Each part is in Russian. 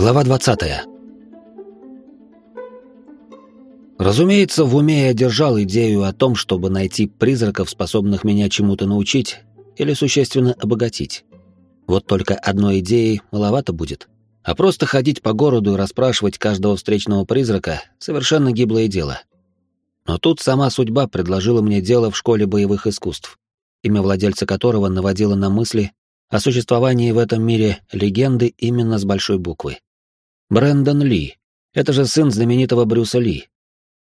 Глава 20. Разумеется, в уме я держал идею о том, чтобы найти призраков, способных меня чему-то научить или существенно обогатить. Вот только одной идеи маловато будет. А просто ходить по городу и расспрашивать каждого встречного призрака — совершенно гиблое дело. Но тут сама судьба предложила мне дело в школе боевых искусств, имя владельца которого наводило на мысли о существовании в этом мире легенды именно с большой буквы. Брэндон Ли. Это же сын знаменитого Брюса Ли.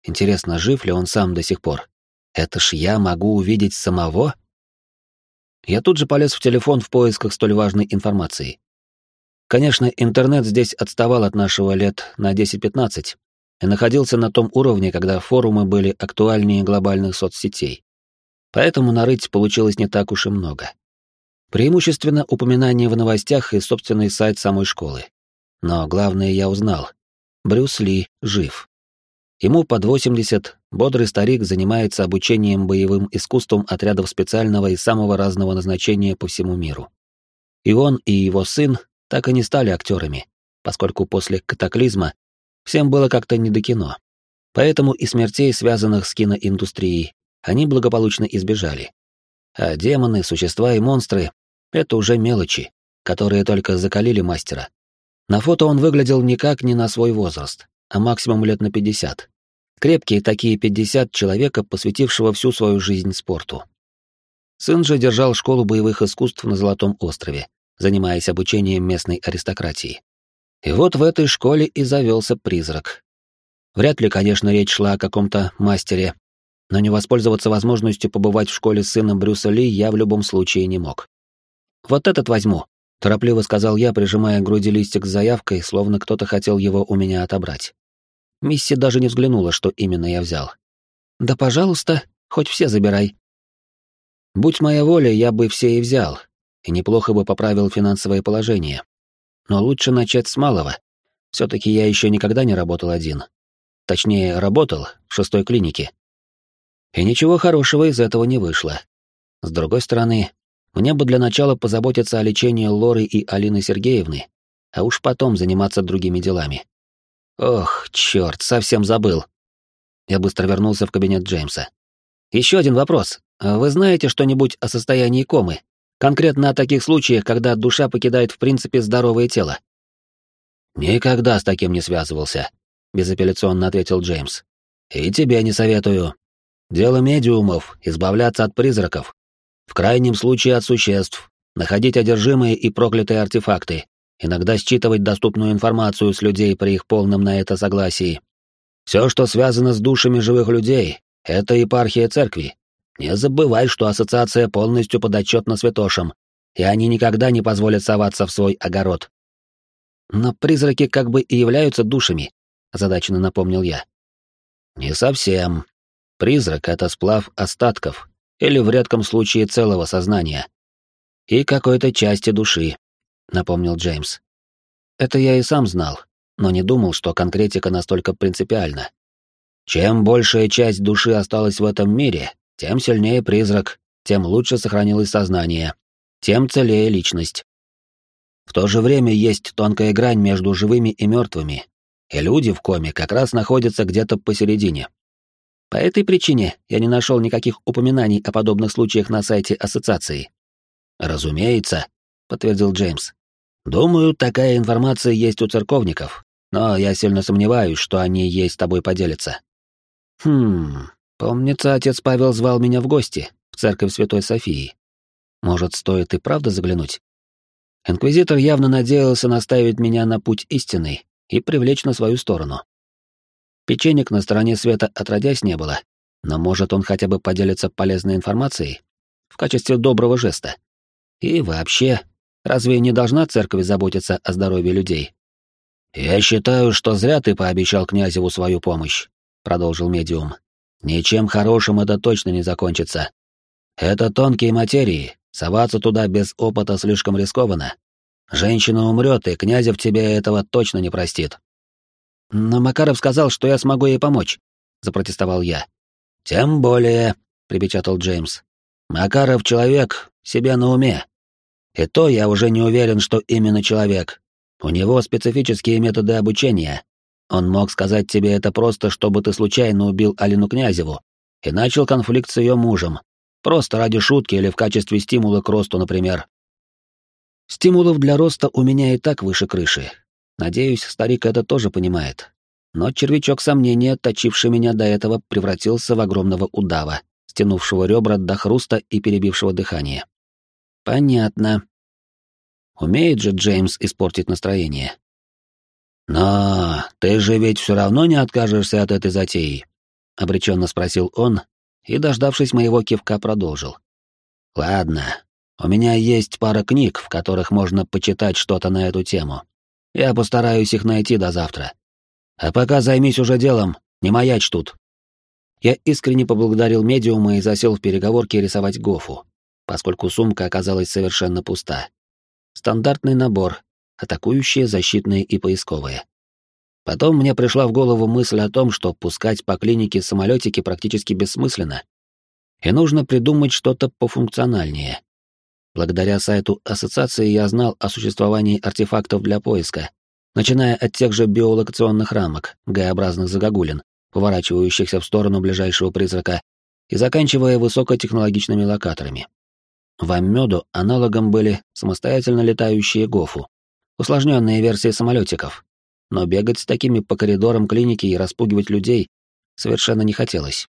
Интересно, жив ли он сам до сих пор? Это ж я могу увидеть самого? Я тут же полез в телефон в поисках столь важной информации. Конечно, интернет здесь отставал от нашего лет на 10-15 и находился на том уровне, когда форумы были актуальнее глобальных соцсетей. Поэтому нарыть получилось не так уж и много. Преимущественно упоминания в новостях и собственный сайт самой школы. Но главное я узнал. Брюс Ли жив. Ему под 80, бодрый старик занимается обучением боевым искусствам отрядов специального и самого разного назначения по всему миру. И он, и его сын так и не стали актерами, поскольку после катаклизма всем было как-то не до кино. Поэтому и смертей, связанных с киноиндустрией, они благополучно избежали. А демоны, существа и монстры — это уже мелочи, которые только закалили мастера. На фото он выглядел никак не на свой возраст, а максимум лет на 50. Крепкие такие 50 человека, посвятившего всю свою жизнь спорту. Сын же держал школу боевых искусств на Золотом острове, занимаясь обучением местной аристократии. И вот в этой школе и завелся призрак. Вряд ли, конечно, речь шла о каком-то мастере, но не воспользоваться возможностью побывать в школе с сыном Брюса Ли я в любом случае не мог. «Вот этот возьму», — торопливо сказал я, прижимая к груди листик с заявкой, словно кто-то хотел его у меня отобрать. Мисси даже не взглянула, что именно я взял. «Да, пожалуйста, хоть все забирай». Будь моя воля, я бы все и взял, и неплохо бы поправил финансовое положение. Но лучше начать с малого. все таки я еще никогда не работал один. Точнее, работал в шестой клинике, и ничего хорошего из этого не вышло. С другой стороны, мне бы для начала позаботиться о лечении Лоры и Алины Сергеевны, а уж потом заниматься другими делами. Ох, черт, совсем забыл. Я быстро вернулся в кабинет Джеймса. Еще один вопрос. Вы знаете что-нибудь о состоянии комы? Конкретно о таких случаях, когда душа покидает в принципе здоровое тело? Никогда с таким не связывался, безапелляционно ответил Джеймс. И тебе не советую. Дело медиумов — избавляться от призраков. В крайнем случае от существ, находить одержимые и проклятые артефакты, иногда считывать доступную информацию с людей при их полном на это согласии. Все, что связано с душами живых людей, это епархия церкви. Не забывай, что ассоциация полностью подотчетна святошам, и они никогда не позволят соваться в свой огород. Но призраки как бы и являются душами, озадаченно напомнил я. Не совсем, Призрак — это сплав остатков, или в редком случае целого сознания. И какой-то части души, напомнил Джеймс. Это я и сам знал, но не думал, что конкретика настолько принципиальна. Чем большая часть души осталась в этом мире, тем сильнее призрак, тем лучше сохранилось сознание, тем целее личность. В то же время есть тонкая грань между живыми и мертвыми, и люди в коме как раз находятся где-то посередине. По этой причине я не нашел никаких упоминаний о подобных случаях на сайте ассоциации. Разумеется, подтвердил Джеймс. Думаю, такая информация есть у церковников, но я сильно сомневаюсь, что они ей с тобой поделятся. Хм, помнится, отец Павел звал меня в гости в церковь Святой Софии. Может, стоит и правда заглянуть? Инквизитор явно надеялся наставить меня на путь истинный и привлечь на свою сторону. Печенек на стороне света отродясь не было, но может он хотя бы поделится полезной информацией в качестве доброго жеста. И вообще, разве не должна церковь заботиться о здоровье людей? «Я считаю, что зря ты пообещал князеву свою помощь», — продолжил медиум. «Ничем хорошим это точно не закончится. Это тонкие материи, соваться туда без опыта слишком рискованно. Женщина умрет, и князев тебе этого точно не простит. Но Макаров сказал, что я смогу ей помочь, запротестовал я. Тем более, припечатал Джеймс. Макаров человек, себя на уме. И то я уже не уверен, что именно человек. У него специфические методы обучения. Он мог сказать тебе это просто, чтобы ты случайно убил Алину Князеву и начал конфликт с ее мужем. Просто ради шутки или в качестве стимула к росту, например. Стимулов для роста у меня и так выше крыши. Надеюсь, старик это тоже понимает. Но червячок сомнения, точивший меня до этого, превратился в огромного удава, стянувшего ребра до хруста и перебившего дыхание. Понятно. Умеет же Джеймс испортить настроение. «Но ты же ведь все равно не откажешься от этой затеи?» — обреченно спросил он и, дождавшись моего кивка, продолжил. «Ладно, у меня есть пара книг, в которых можно почитать что-то на эту тему. Я постараюсь их найти до завтра. А пока займись уже делом, не маячь тут». Я искренне поблагодарил медиума и засел в переговорке рисовать Гофу, поскольку сумка оказалась совершенно пуста. Стандартный набор, атакующие, защитные и поисковые. Потом мне пришла в голову мысль о том, что пускать по клинике самолетики практически бессмысленно, и нужно придумать что-то пофункциональнее. Благодаря сайту ассоциации я знал о существовании артефактов для поиска, начиная от тех же биолокационных рамок, Г-образных загогулин, поворачивающихся в сторону ближайшего призрака, и заканчивая высокотехнологичными локаторами. В Аммёду аналогом были самостоятельно летающие гофу, усложненные версии самолетиков. Но бегать с такими по коридорам клиники и распугивать людей совершенно не хотелось.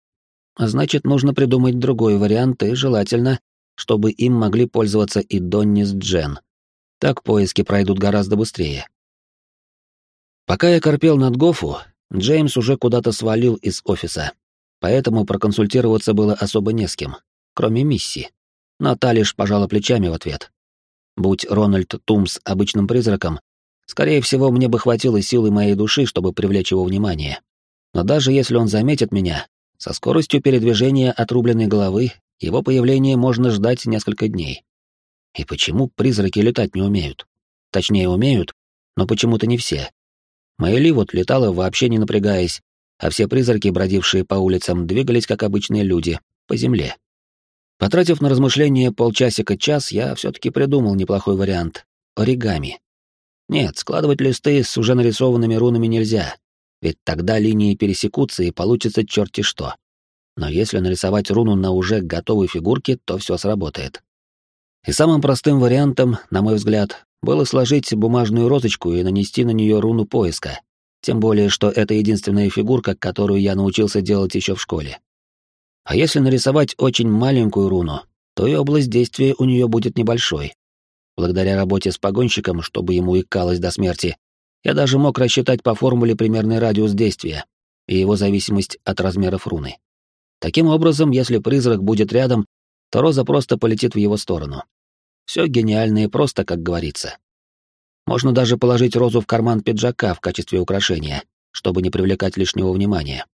Значит, нужно придумать другой вариант, и желательно, чтобы им могли пользоваться и Донни с Джен. Так поиски пройдут гораздо быстрее. Пока я корпел над Гофу, Джеймс уже куда-то свалил из офиса, поэтому проконсультироваться было особо не с кем, кроме миссии. Но та пожала плечами в ответ. Будь Рональд Тумс обычным призраком, скорее всего, мне бы хватило силы моей души, чтобы привлечь его внимание. Но даже если он заметит меня, со скоростью передвижения отрубленной головы его появление можно ждать несколько дней. И почему призраки летать не умеют? Точнее, умеют, но почему-то не все. Майли вот летала вообще не напрягаясь, а все призраки, бродившие по улицам, двигались как обычные люди, по земле. Потратив на размышления полчасика-час, я все-таки придумал неплохой вариант — оригами. Нет, складывать листы с уже нарисованными рунами нельзя, ведь тогда линии пересекутся и получится черти что. Но если нарисовать руну на уже готовой фигурке, то все сработает. И самым простым вариантом, на мой взгляд, было сложить бумажную розочку и нанести на нее руну поиска. Тем более, что это единственная фигурка, которую я научился делать еще в школе. А если нарисовать очень маленькую руну, то и область действия у нее будет небольшой. Благодаря работе с погонщиком, чтобы ему икалось до смерти, я даже мог рассчитать по формуле примерный радиус действия и его зависимость от размеров руны. Таким образом, если призрак будет рядом, то роза просто полетит в его сторону. Все гениально и просто, как говорится. Можно даже положить розу в карман пиджака в качестве украшения, чтобы не привлекать лишнего внимания.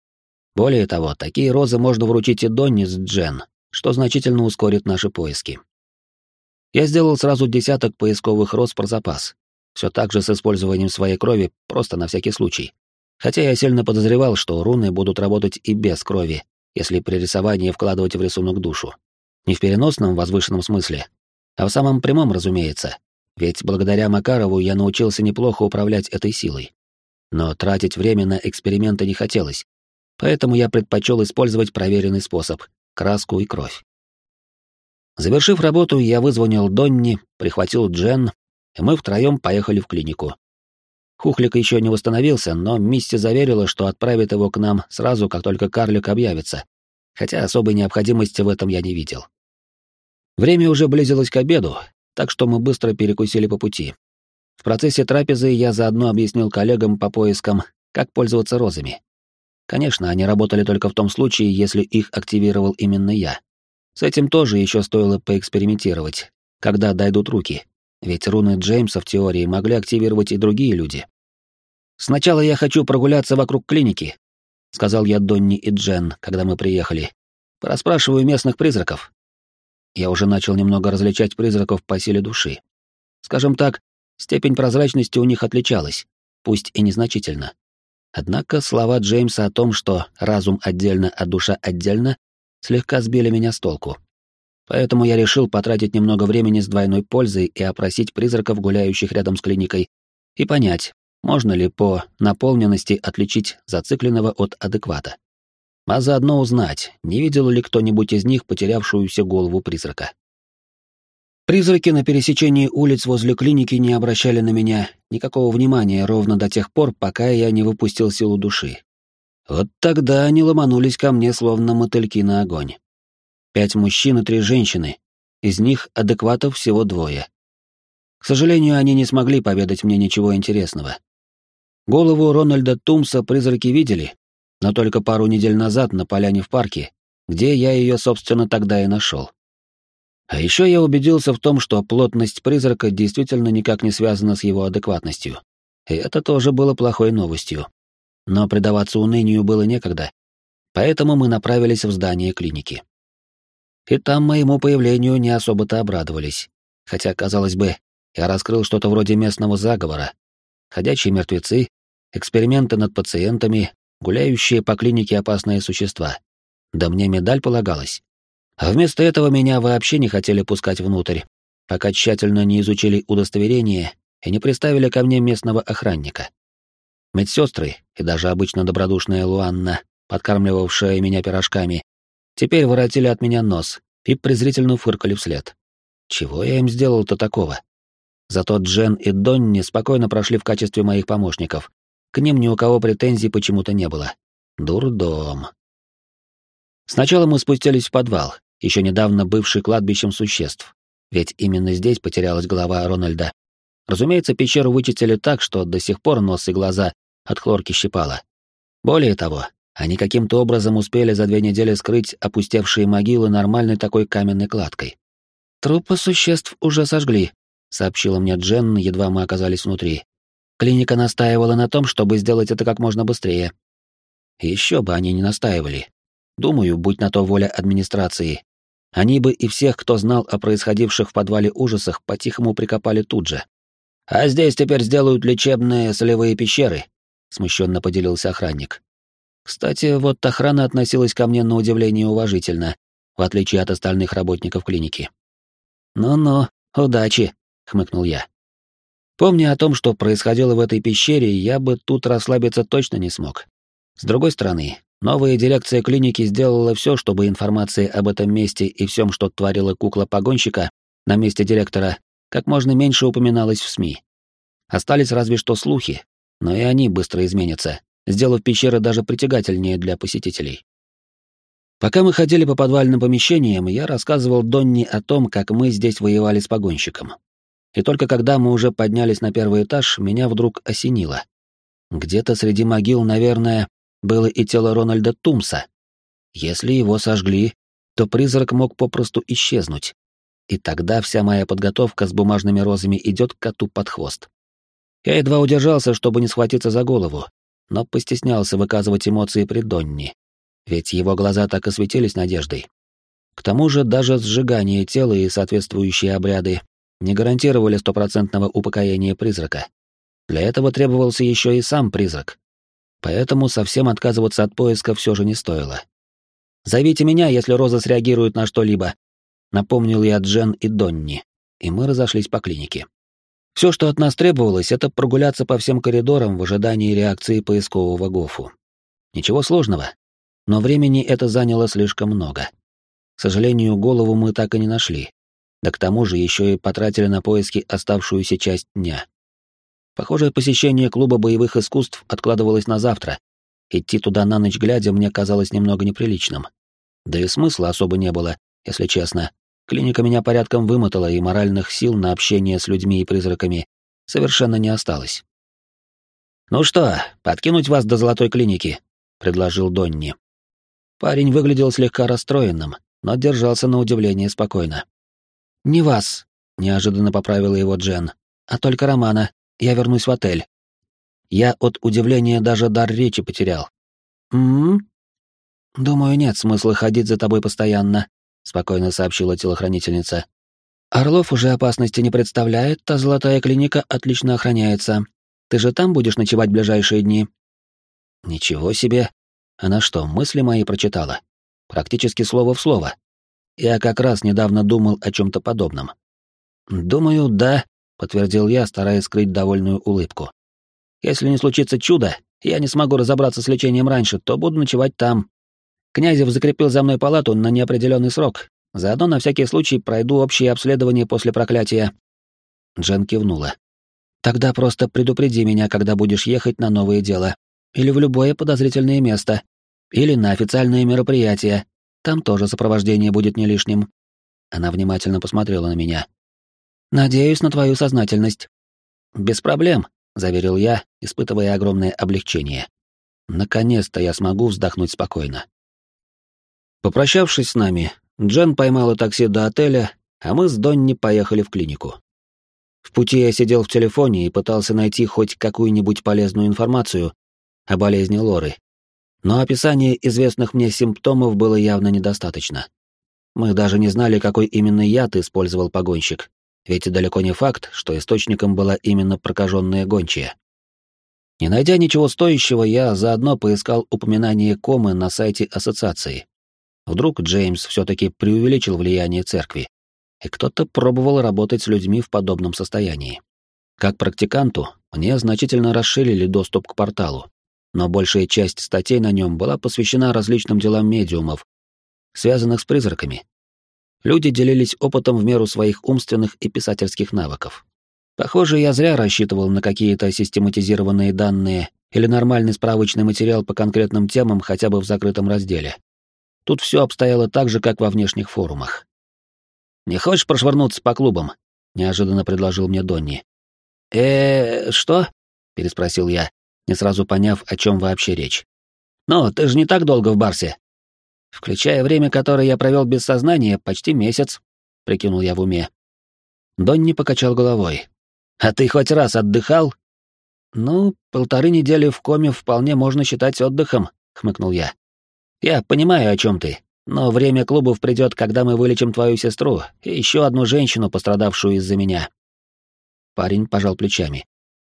Более того, такие розы можно вручить и Донни с Джен, что значительно ускорит наши поиски. Я сделал сразу десяток поисковых роз про запас, все так же с использованием своей крови, просто на всякий случай. Хотя я сильно подозревал, что руны будут работать и без крови, если при рисовании вкладывать в рисунок душу. Не в переносном возвышенном смысле, а в самом прямом, разумеется. Ведь благодаря Макарову я научился неплохо управлять этой силой. Но тратить время на эксперименты не хотелось, поэтому я предпочел использовать проверенный способ — краску и кровь. Завершив работу, я вызвонил Донни, прихватил Джен, и мы втроем поехали в клинику. Хухлик еще не восстановился, но Мисси заверила, что отправит его к нам сразу, как только карлик объявится, хотя особой необходимости в этом я не видел. Время уже близилось к обеду, так что мы быстро перекусили по пути. В процессе трапезы я заодно объяснил коллегам по поискам, как пользоваться розами. Конечно, они работали только в том случае, если их активировал именно я. С этим тоже еще стоило поэкспериментировать, когда дойдут руки, ведь руны Джеймса в теории могли активировать и другие люди. «Сначала я хочу прогуляться вокруг клиники», — сказал я Донни и Джен, когда мы приехали. «Пораспрашиваю местных призраков». Я уже начал немного различать призраков по силе души. Скажем так, степень прозрачности у них отличалась, пусть и незначительно. Однако слова Джеймса о том, что разум отдельно, а душа отдельно, слегка сбили меня с толку. Поэтому я решил потратить немного времени с двойной пользой и опросить призраков, гуляющих рядом с клиникой, и понять, можно ли по наполненности отличить зацикленного от адеквата. А заодно узнать, не видел ли кто-нибудь из них потерявшуюся голову призрака. Призраки на пересечении улиц возле клиники не обращали на меня никакого внимания ровно до тех пор, пока я не выпустил силу души. Вот тогда они ломанулись ко мне, словно мотыльки на огонь. Пять мужчин и три женщины, из них адекватов всего двое. К сожалению, они не смогли поведать мне ничего интересного. Голову Рональда Тумса призраки видели, но только пару недель назад на поляне в парке, где я ее, собственно, тогда и нашел. А еще я убедился в том, что плотность призрака действительно никак не связана с его адекватностью. И это тоже было плохой новостью. Но предаваться унынию было некогда, поэтому мы направились в здание клиники. И там моему появлению не особо-то обрадовались, хотя, казалось бы, я раскрыл что-то вроде местного заговора. Ходячие мертвецы, эксперименты над пациентами, гуляющие по клинике опасные существа. Да мне медаль полагалась. А вместо этого меня вообще не хотели пускать внутрь, пока тщательно не изучили удостоверение и не приставили ко мне местного охранника. Медсестры и даже обычно добродушная Луанна, подкармливавшая меня пирожками, теперь воротили от меня нос и презрительно фыркали вслед. Чего я им сделал-то такого? Зато Джен и Донни спокойно прошли в качестве моих помощников. К ним ни у кого претензий почему-то не было. Дурдом. Сначала мы спустились в подвал, еще недавно бывший кладбищем существ. Ведь именно здесь потерялась голова Рональда. Разумеется, пещеру вычистили так, что до сих пор нос и глаза от хлорки щипало. Более того, они каким-то образом успели за две недели скрыть опустевшие могилы нормальной такой каменной кладкой. «Трупы существ уже сожгли», — сообщила мне Джен, едва мы оказались внутри. Клиника настаивала на том, чтобы сделать это как можно быстрее. Еще бы они не настаивали. Думаю, будь на то воля администрации. Они бы и всех, кто знал о происходивших в подвале ужасах, по-тихому прикопали тут же. «А здесь теперь сделают лечебные солевые пещеры», — смущенно поделился охранник. Кстати, вот охрана относилась ко мне на удивление уважительно, в отличие от остальных работников клиники. «Ну-ну, удачи», — хмыкнул я. Помня о том, что происходило в этой пещере, я бы тут расслабиться точно не смог. С другой стороны, новая дирекция клиники сделала все, чтобы информация об этом месте и всем, что творила кукла-погонщика на месте директора, как можно меньше упоминалось в СМИ. Остались разве что слухи, но и они быстро изменятся, сделав пещеры даже притягательнее для посетителей. Пока мы ходили по подвальным помещениям, я рассказывал Донни о том, как мы здесь воевали с погонщиком. И только когда мы уже поднялись на первый этаж, меня вдруг осенило. Где-то среди могил, наверное, было и тело Рональда Тумса. Если его сожгли, то призрак мог попросту исчезнуть. И тогда вся моя подготовка с бумажными розами идет коту под хвост. Я едва удержался, чтобы не схватиться за голову, но постеснялся выказывать эмоции при Донни, ведь его глаза так и светились надеждой. К тому же даже сжигание тела и соответствующие обряды не гарантировали стопроцентного упокоения призрака. Для этого требовался еще и сам призрак. Поэтому совсем отказываться от поиска все же не стоило. «Зовите меня, если Роза среагирует на что-либо», напомнил я Джен и Донни, и мы разошлись по клинике. Все, что от нас требовалось, это прогуляться по всем коридорам в ожидании реакции поискового Гофу. Ничего сложного, но времени это заняло слишком много. К сожалению, голову мы так и не нашли. Да к тому же еще и потратили на поиски оставшуюся часть дня. Похоже, посещение клуба боевых искусств откладывалось на завтра. Идти туда на ночь глядя мне казалось немного неприличным. Да и смысла особо не было, если честно. Клиника меня порядком вымотала, и моральных сил на общение с людьми и призраками совершенно не осталось. «Ну что, подкинуть вас до золотой клиники?» — предложил Донни. Парень выглядел слегка расстроенным, но держался на удивление спокойно. «Не вас», — неожиданно поправила его Джен, — «а только Романа. Я вернусь в отель». Я от удивления даже дар речи потерял. «М-м-м?» «Думаю, нет смысла ходить за тобой постоянно», спокойно сообщила телохранительница. Орлов уже опасности не представляет, а золотая клиника отлично охраняется. Ты же там будешь ночевать в ближайшие дни? Ничего себе. Она что, мысли мои прочитала? Практически слово в слово. Я как раз недавно думал о чем-то подобном. Думаю, да, подтвердил я, стараясь скрыть довольную улыбку. Если не случится чудо, я не смогу разобраться с лечением раньше, то буду ночевать там. Князев закрепил за мной палату на неопределенный срок. Заодно на всякий случай пройду общее обследование после проклятия. Джен кивнула. Тогда просто предупреди меня, когда будешь ехать на новое дело. Или в любое подозрительное место. Или на официальные мероприятия. Там тоже сопровождение будет не лишним. Она внимательно посмотрела на меня. Надеюсь на твою сознательность. Без проблем, заверил я, испытывая огромное облегчение. Наконец-то я смогу вздохнуть спокойно. Попрощавшись с нами, Джен поймала такси до отеля, а мы с Донни поехали в клинику. В пути я сидел в телефоне и пытался найти хоть какую-нибудь полезную информацию о болезни Лоры. Но описание известных мне симптомов было явно недостаточно. Мы даже не знали, какой именно яд использовал погонщик, ведь далеко не факт, что источником была именно прокаженная гончая. Не найдя ничего стоящего, я заодно поискал упоминание комы на сайте ассоциации. Вдруг Джеймс все-таки преувеличил влияние церкви, и кто-то пробовал работать с людьми в подобном состоянии. Как практиканту, мне значительно расширили доступ к порталу, но большая часть статей на нем была посвящена различным делам медиумов, связанных с призраками, Люди делились опытом в меру своих умственных и писательских навыков. Похоже, я зря рассчитывал на какие-то систематизированные данные или нормальный справочный материал по конкретным темам хотя бы в закрытом разделе. Тут все обстояло так же, как во внешних форумах. «Не хочешь прошвырнуться по клубам?» — неожиданно предложил мне Донни. э что?» — переспросил я, не сразу поняв, о чем вообще речь. «Ну, ты же не так долго в Барсе включая время, которое я провел без сознания, почти месяц», — прикинул я в уме. Донни покачал головой. «А ты хоть раз отдыхал?» «Ну, полторы недели в коме вполне можно считать отдыхом», — хмыкнул я. «Я понимаю, о чем ты, но время клубов придет, когда мы вылечим твою сестру и еще одну женщину, пострадавшую из-за меня». Парень пожал плечами.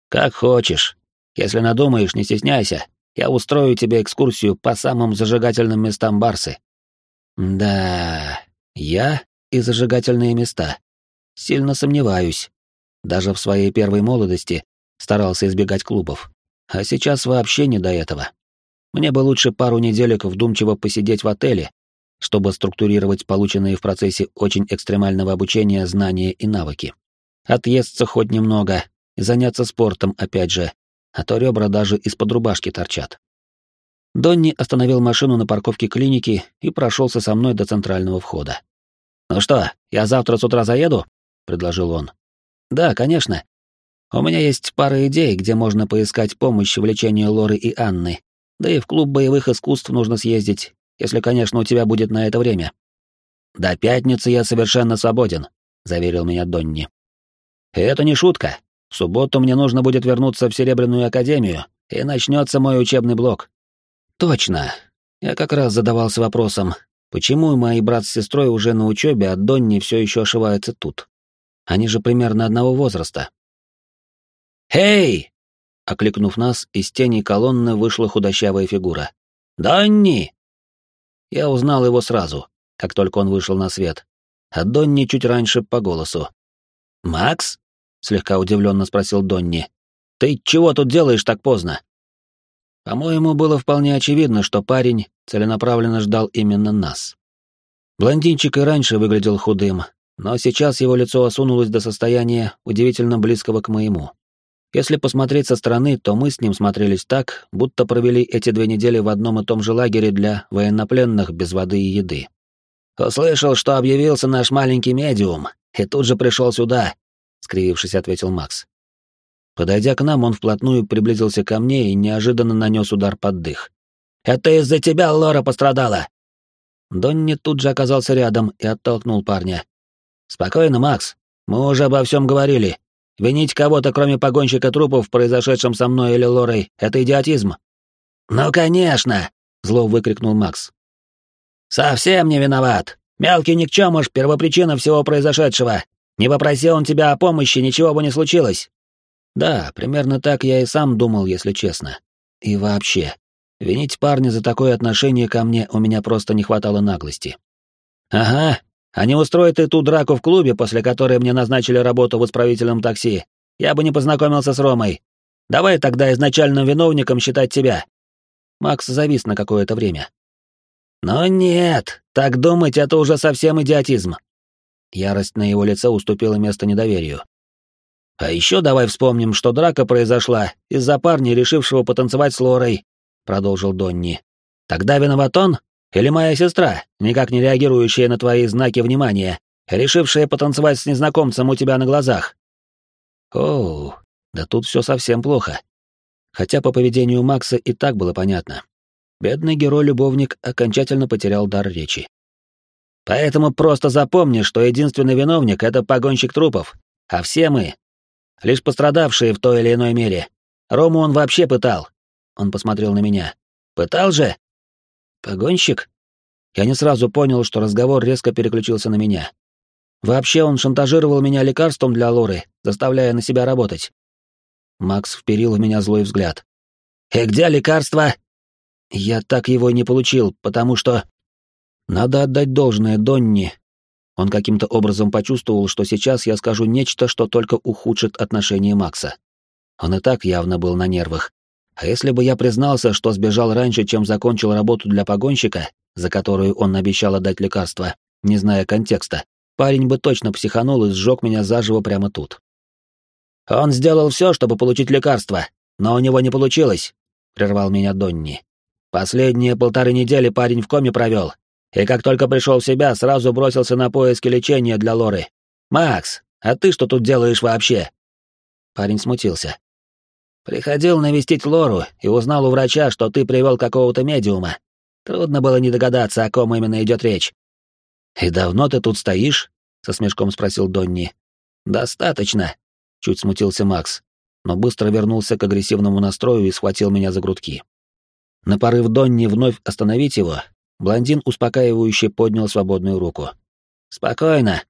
«Как хочешь. Если надумаешь, не стесняйся. Я устрою тебе экскурсию по самым зажигательным местам Барсы. Да, я и зажигательные места. Сильно сомневаюсь. Даже в своей первой молодости старался избегать клубов. А сейчас вообще не до этого. Мне бы лучше пару неделек вдумчиво посидеть в отеле, чтобы структурировать полученные в процессе очень экстремального обучения знания и навыки. Отъесться хоть немного заняться спортом опять же, а то ребра даже из-под рубашки торчат. Донни остановил машину на парковке клиники и прошелся со мной до центрального входа. «Ну что, я завтра с утра заеду?» — предложил он. «Да, конечно. У меня есть пара идей, где можно поискать помощь в лечении Лоры и Анны. Да и в клуб боевых искусств нужно съездить, если, конечно, у тебя будет на это время». «До пятницы я совершенно свободен», — заверил меня Донни. «Это не шутка. В субботу мне нужно будет вернуться в Серебряную Академию, и начнется мой учебный блок. Точно. Я как раз задавался вопросом, почему мои брат с сестрой уже на учебе, а Донни все еще ошивается тут. Они же примерно одного возраста. «Эй!» — окликнув нас, из тени колонны вышла худощавая фигура. «Донни!» Я узнал его сразу, как только он вышел на свет, а Донни чуть раньше по голосу. «Макс?» Слегка удивленно спросил Донни. Ты чего тут делаешь так поздно? По-моему, было вполне очевидно, что парень целенаправленно ждал именно нас. Блондинчик и раньше выглядел худым, но сейчас его лицо осунулось до состояния удивительно близкого к моему. Если посмотреть со стороны, то мы с ним смотрелись так, будто провели эти две недели в одном и том же лагере для военнопленных без воды и еды. «Услышал, что объявился наш маленький медиум, и тут же пришел сюда, — скривившись, ответил Макс. Подойдя к нам, он вплотную приблизился ко мне и неожиданно нанес удар под дых. «Это из-за тебя Лора пострадала!» Донни тут же оказался рядом и оттолкнул парня. «Спокойно, Макс. Мы уже обо всем говорили. Винить кого-то, кроме погонщика трупов, произошедшем со мной или Лорой, — это идиотизм». «Ну, конечно!» — зло выкрикнул Макс. «Совсем не виноват. Мелкий никчемыш — первопричина всего произошедшего. Не попроси он тебя о помощи, ничего бы не случилось. Да, примерно так я и сам думал, если честно. И вообще, винить парня за такое отношение ко мне у меня просто не хватало наглости. Ага, А не устрой ты ту драку в клубе, после которой мне назначили работу в исправительном такси, я бы не познакомился с Ромой. Давай тогда изначальным виновником считать тебя». Макс завис на какое-то время. «Но нет, так думать — это уже совсем идиотизм». Ярость на его лице уступила место недоверию. «А еще давай вспомним, что драка произошла из-за парня, решившего потанцевать с Лорой», — продолжил Донни. «Тогда виноват он или моя сестра, никак не реагирующая на твои знаки внимания, решившая потанцевать с незнакомцем у тебя на глазах?» «Оу, да тут все совсем плохо. Хотя по поведению Макса и так было понятно. Бедный герой-любовник окончательно потерял дар речи. Поэтому просто запомни, что единственный виновник — это погонщик трупов, а все мы лишь пострадавшие в той или иной мере. Рому он вообще пытал. Он посмотрел на меня. Пытал же? Погонщик? Я не сразу понял, что разговор резко переключился на меня. Вообще он шантажировал меня лекарством для Лоры, заставляя на себя работать. Макс вперил в меня злой взгляд. «И где лекарство?» «Я так его не получил, потому что...» «Надо отдать должное Донни, он каким-то образом почувствовал, что сейчас я скажу нечто, что только ухудшит отношения Макса. Он и так явно был на нервах. А если бы я признался, что сбежал раньше, чем закончил работу для погонщика, за которую он обещал отдать лекарство, не зная контекста, парень бы точно психанул и сжег меня заживо прямо тут. «Он сделал все, чтобы получить лекарство, но у него не получилось», — прервал меня Донни. «Последние полторы недели парень в коме провел, и как только пришел в себя, сразу бросился на поиски лечения для Лоры. «Макс, а ты что тут делаешь вообще?» Парень смутился. «Приходил навестить Лору и узнал у врача, что ты привел какого-то медиума. Трудно было не догадаться, о ком именно идет речь». «И давно ты тут стоишь?» — со смешком спросил Донни. «Достаточно», — чуть смутился Макс, но быстро вернулся к агрессивному настрою и схватил меня за грудки. На порыв Донни вновь остановить его, Блондин успокаивающе поднял свободную руку. «Спокойно!»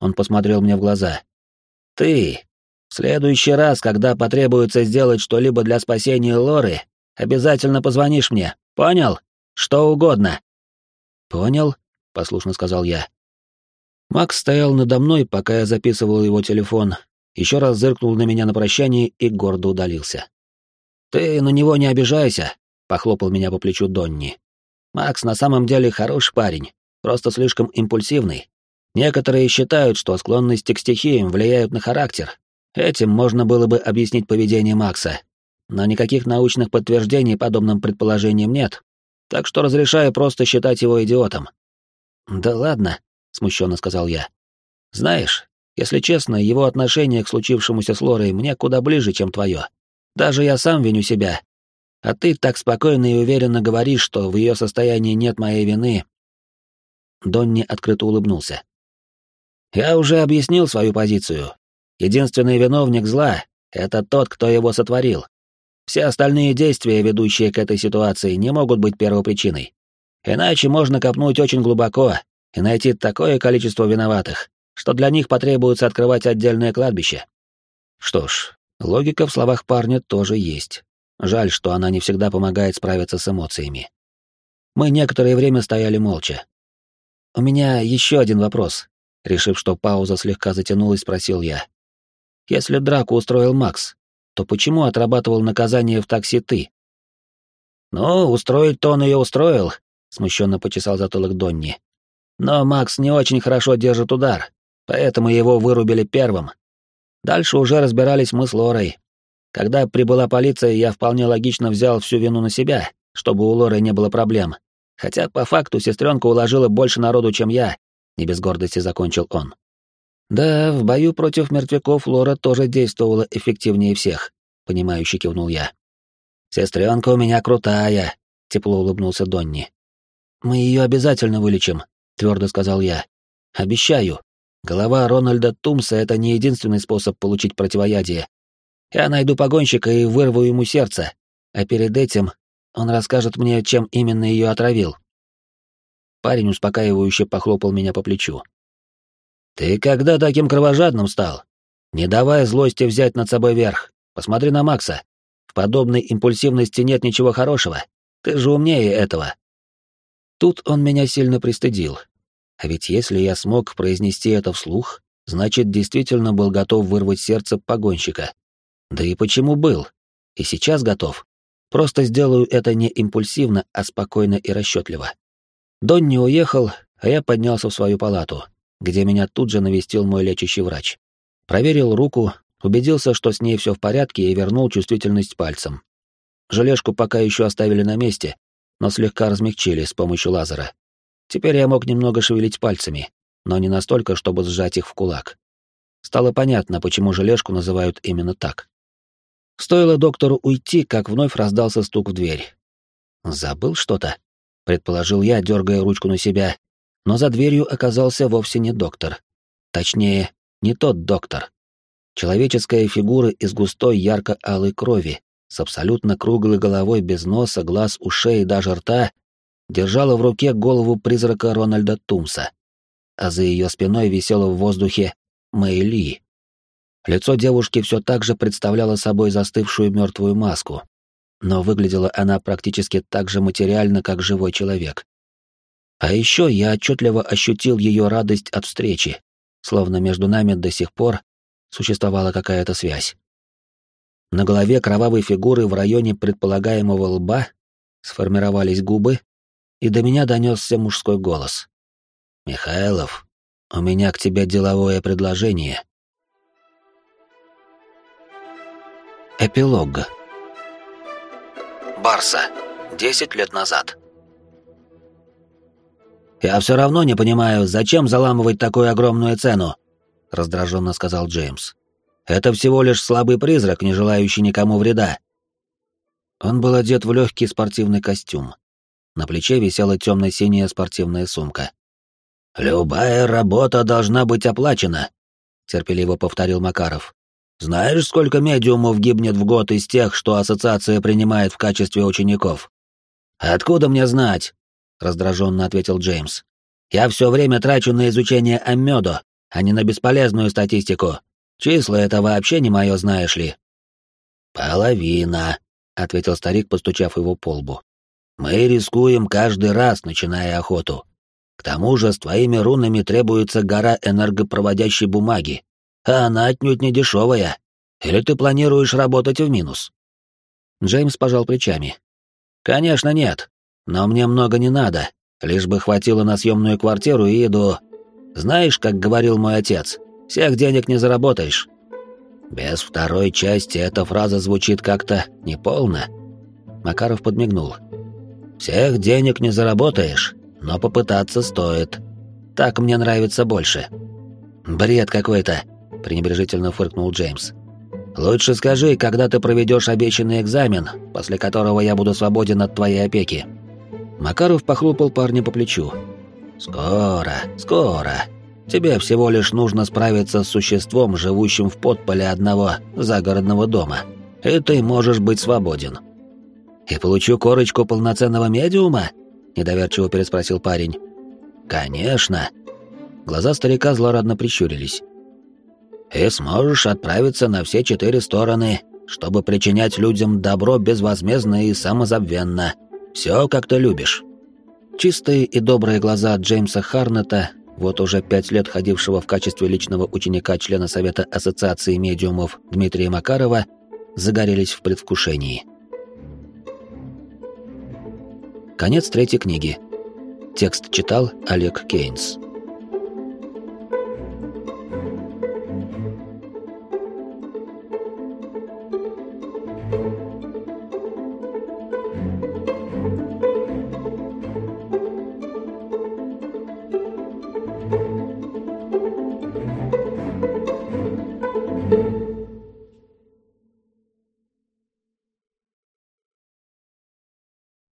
Он посмотрел мне в глаза. «Ты, в следующий раз, когда потребуется сделать что-либо для спасения Лоры, обязательно позвонишь мне, понял? Что угодно!» «Понял», — послушно сказал я. Макс стоял надо мной, пока я записывал его телефон, еще раз зыркнул на меня на прощание и гордо удалился. «Ты на него не обижайся», — похлопал меня по плечу Донни. Макс на самом деле хороший парень, просто слишком импульсивный. Некоторые считают, что склонности к стихиям влияют на характер. Этим можно было бы объяснить поведение Макса. Но никаких научных подтверждений подобным предположениям нет, так что разрешаю просто считать его идиотом. «Да ладно», — смущенно сказал я. «Знаешь, если честно, его отношение к случившемуся с Лорой мне куда ближе, чем твое. Даже я сам виню себя, а ты так спокойно и уверенно говоришь, что в ее состоянии нет моей вины. Донни открыто улыбнулся. Я уже объяснил свою позицию. Единственный виновник зла — это тот, кто его сотворил. Все остальные действия, ведущие к этой ситуации, не могут быть первопричиной. Иначе можно копнуть очень глубоко и найти такое количество виноватых, что для них потребуется открывать отдельное кладбище. Что ж, логика в словах парня тоже есть. Жаль, что она не всегда помогает справиться с эмоциями. Мы некоторое время стояли молча. «У меня еще один вопрос», — решив, что пауза слегка затянулась, спросил я. «Если драку устроил Макс, то почему отрабатывал наказание в такси ты?» «Ну, устроить-то он ее устроил», — смущенно почесал затылок Донни. «Но Макс не очень хорошо держит удар, поэтому его вырубили первым. Дальше уже разбирались мы с Лорой, когда прибыла полиция, я вполне логично взял всю вину на себя, чтобы у Лоры не было проблем. Хотя по факту сестренка уложила больше народу, чем я, не без гордости закончил он. Да, в бою против мертвяков Лора тоже действовала эффективнее всех, понимающе кивнул я. Сестренка у меня крутая, тепло улыбнулся Донни. Мы ее обязательно вылечим, твердо сказал я. Обещаю. Голова Рональда Тумса — это не единственный способ получить противоядие, я найду погонщика и вырву ему сердце, а перед этим он расскажет мне, чем именно ее отравил. Парень успокаивающе похлопал меня по плечу. «Ты когда таким кровожадным стал? Не давай злости взять над собой верх. Посмотри на Макса. В подобной импульсивности нет ничего хорошего. Ты же умнее этого». Тут он меня сильно пристыдил. А ведь если я смог произнести это вслух, значит, действительно был готов вырвать сердце погонщика. Да и почему был? И сейчас готов. Просто сделаю это не импульсивно, а спокойно и расчетливо. Донни уехал, а я поднялся в свою палату, где меня тут же навестил мой лечащий врач. Проверил руку, убедился, что с ней все в порядке, и вернул чувствительность пальцем. Желешку пока еще оставили на месте, но слегка размягчили с помощью лазера. Теперь я мог немного шевелить пальцами, но не настолько, чтобы сжать их в кулак. Стало понятно, почему желешку называют именно так. Стоило доктору уйти, как вновь раздался стук в дверь. «Забыл что-то?» — предположил я, дергая ручку на себя, но за дверью оказался вовсе не доктор. Точнее, не тот доктор. Человеческая фигура из густой ярко-алой крови, с абсолютно круглой головой без носа, глаз, ушей и даже рта, держала в руке голову призрака Рональда Тумса, а за ее спиной висела в воздухе Мэй Ли. Лицо девушки все так же представляло собой застывшую мертвую маску, но выглядела она практически так же материально, как живой человек. А еще я отчетливо ощутил ее радость от встречи, словно между нами до сих пор существовала какая-то связь. На голове кровавой фигуры в районе предполагаемого лба сформировались губы, и до меня донесся мужской голос. «Михайлов, у меня к тебе деловое предложение». Эпилог. Барса. Десять лет назад. «Я все равно не понимаю, зачем заламывать такую огромную цену?» — раздраженно сказал Джеймс. «Это всего лишь слабый призрак, не желающий никому вреда». Он был одет в легкий спортивный костюм. На плече висела темно-синяя спортивная сумка. «Любая работа должна быть оплачена», — терпеливо повторил Макаров. «Знаешь, сколько медиумов гибнет в год из тех, что ассоциация принимает в качестве учеников?» «Откуда мне знать?» — раздраженно ответил Джеймс. «Я все время трачу на изучение Аммёдо, а не на бесполезную статистику. Числа — это вообще не мое, знаешь ли». «Половина», — ответил старик, постучав его по лбу. Мы рискуем каждый раз, начиная охоту. К тому же с твоими рунами требуется гора энергопроводящей бумаги, а она отнюдь не дешевая. Или ты планируешь работать в минус?» Джеймс пожал плечами. «Конечно нет, но мне много не надо, лишь бы хватило на съемную квартиру и еду. Знаешь, как говорил мой отец, всех денег не заработаешь». Без второй части эта фраза звучит как-то неполно. Макаров подмигнул. Всех денег не заработаешь, но попытаться стоит. Так мне нравится больше. Бред какой-то, пренебрежительно фыркнул Джеймс. Лучше скажи, когда ты проведешь обещанный экзамен, после которого я буду свободен от твоей опеки. Макаров похлопал парня по плечу. Скоро, скоро. Тебе всего лишь нужно справиться с существом, живущим в подполе одного загородного дома, и ты можешь быть свободен. «И получу корочку полноценного медиума?» — недоверчиво переспросил парень. «Конечно». Глаза старика злорадно прищурились. «И сможешь отправиться на все четыре стороны, чтобы причинять людям добро безвозмездно и самозабвенно. Все, как ты любишь». Чистые и добрые глаза Джеймса Харнета, вот уже пять лет ходившего в качестве личного ученика члена Совета Ассоциации медиумов Дмитрия Макарова, загорелись в предвкушении. Конец третьей книги. Текст читал Олег Кейнс.